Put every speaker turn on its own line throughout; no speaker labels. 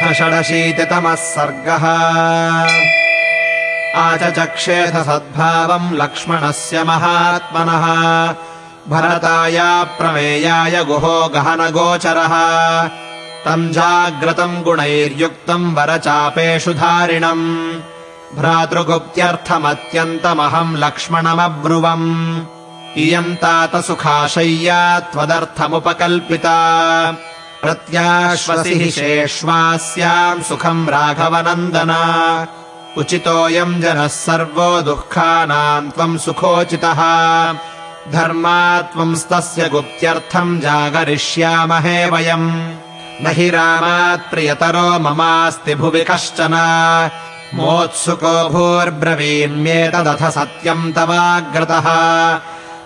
अथ षडशीतितमः सर्गः। आचचक्षेथ सद्भावम् लक्ष्मणस्य महात्मनः। भरताय प्रमेयाय गुहो गहनगोचरः। तम् जाग्रतम् गुणैर्युक्तम् वरचापेषु धारिणम्। भ्रातृगुप्त्यर्थमत्यन्तमहम् लक्ष्मणमब्रुवम्। इयम् तात सुखाशय्या त्वदर्थमुपकल्पिता प्रत्याश्वसि शेष्वास्याम् सुखम् राघवनन्दन। उचितोऽयम् जनः सर्वो दुःखानाम् त्वम् सुखोचितः। धर्मा त्वंस्तस्य गुप्त्यर्थम् जागरिष्यामहे वयम् न हि रामात्प्रियतरो ममास्ति भुवि कश्चन। मोत्सुको भूर्ब्रवीम्येतदथ सत्यम् तवाग्रतः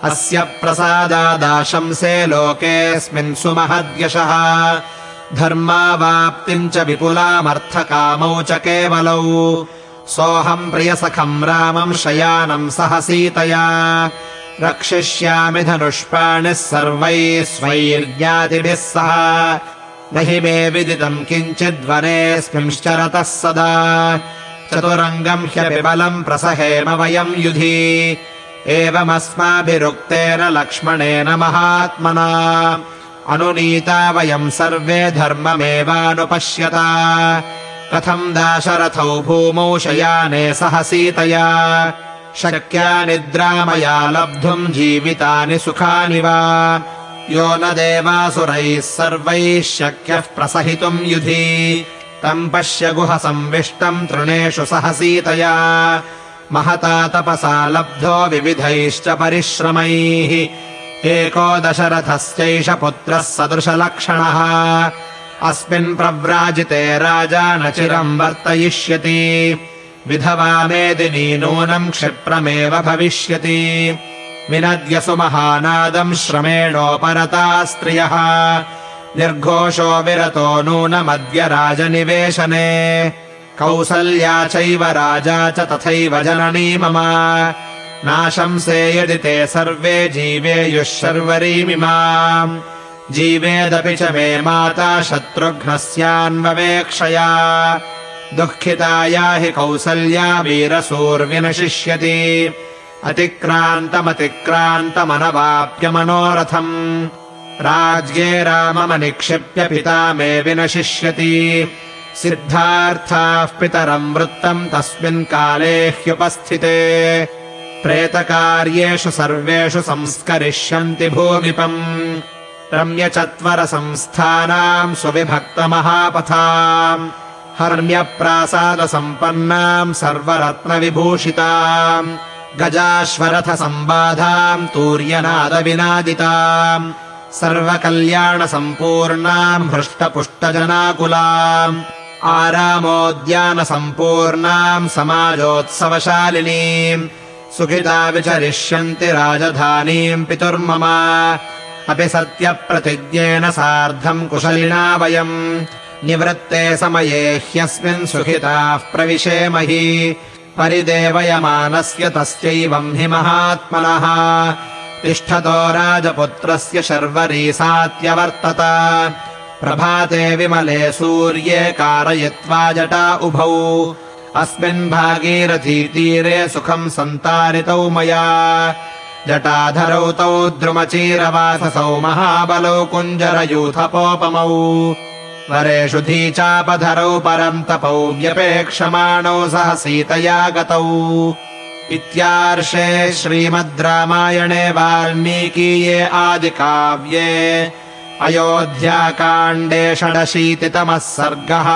अस्य प्रसादादाशंसे लोकेऽस्मिन् सुमहद्यशः। धर्मावाप्तिम् च विपुलामर्थकामौ च केवलौ। सोऽहम् प्रियसखम् रामम् शयानम् सह सीतया रक्षिष्यामि धनुष्पाणिः सर्वैः स्वैर्ज्ञातिभिः सह। न हि मे विदितम् किञ्चिद्वनेऽस्मिंश्चरतः सदा। चतुरङ्गम् ह्यपि बलम् प्रसहेम वयम् युधि एवमस्माभिरुक्तेन लक्ष्मणेन महात्मना। अनुनीता वयम् सर्वे धर्ममेवानुपश्यता। कथम् दाशरथौ भूमौ शयाने सह सीतया। शक्या निद्रा मया लब्धुम् जीवितानि सुखानि वा। यो न देवासुरैः सर्वैः शक्यः प्रसहितुम् युधि। तम् पश्य गुहसंविष्टम् तृणेषु सह सीतया महता तपसा लब्धो विविधैश्च परिश्रमैः। एको दशरथस्यैष पुत्रः सदृशलक्षणः। अस्मिन् प्रव्राजिते राजा न चिरम् वर्तयिष्यति। विधवा मेदिनी नूनम् क्षिप्रमेव भविष्यति। विनद्यसु महानादम् श्रमेणोपरता स्त्रियः। निर्घोषो विरतो नूनमद्य राजनिवेशने कौसल्या चैव राजा च तथैव जननी मम। नाशंसे यदि ते सर्वे जीवेयुः शर्वरीमिमाम् जीवेदपि च मे माता शत्रुघ्नस्यान्ववेक्षया। दुःखिताया हि कौसल्या वीरसूर्विनशिष्यति। अतिक्रान्तमतिक्रान्तमनवाप्य मनोरथम्। राज्ये राममनिक्षिप्य पिता मे विनशिष्यति सिद्धार्थाः पितरम् वृत्तम् तस्मिन् काले ह्युपस्थिते। प्रेतकार्येषु सर्वेषु संस्करिष्यन्ति भूमिपम्। रम्यचत्वरसंस्थानाम् सुविभक्तमहापथाम्। हर्म्यप्रासादसम्पन्नाम् सर्वरत्नविभूषिताम्। गजाश्वरथसम्बाधाम् तूर्यनादविनादिताम्। सर्वकल्याणसम्पूर्णाम् हृष्टपुष्टजनाकुलाम् आरामोद्यानसम्पूर्णाम् समाजोत्सवशालिनीम् सुखिता विचरिष्यन्ति राजधानीम् पितुर्मम। अपि सत्यप्रतिज्ञेन सार्धम् कुशलिना वयम् निवृत्ते समये ह्यस्मिन् सुखिताः प्रविशेमहि। परिदेवयमानस्य तस्यैवम् हि महात्मनः। तिष्ठतो राजपुत्रस्य शर्वरी सात्यवर्तत प्रभाते विमले सूर्ये कारयित्वा जटा उभौ। अस्मिन् भागीरथीतीरे सुखम् सन्तारितौ मया। जटाधरौ तौ द्रुमचीरवाससौ महाबलौ कुञ्जरयूथपोपमौ। वरेषु धीचापधरौ परम् तपौ व्यपेक्षमाणौ सह सीतया गतौ इत्यार्षे श्रीमद् रामायणे वाल्मीकीये आदिकाव्ये अयोध्याकाण्डे षडशीतितमः सर्गः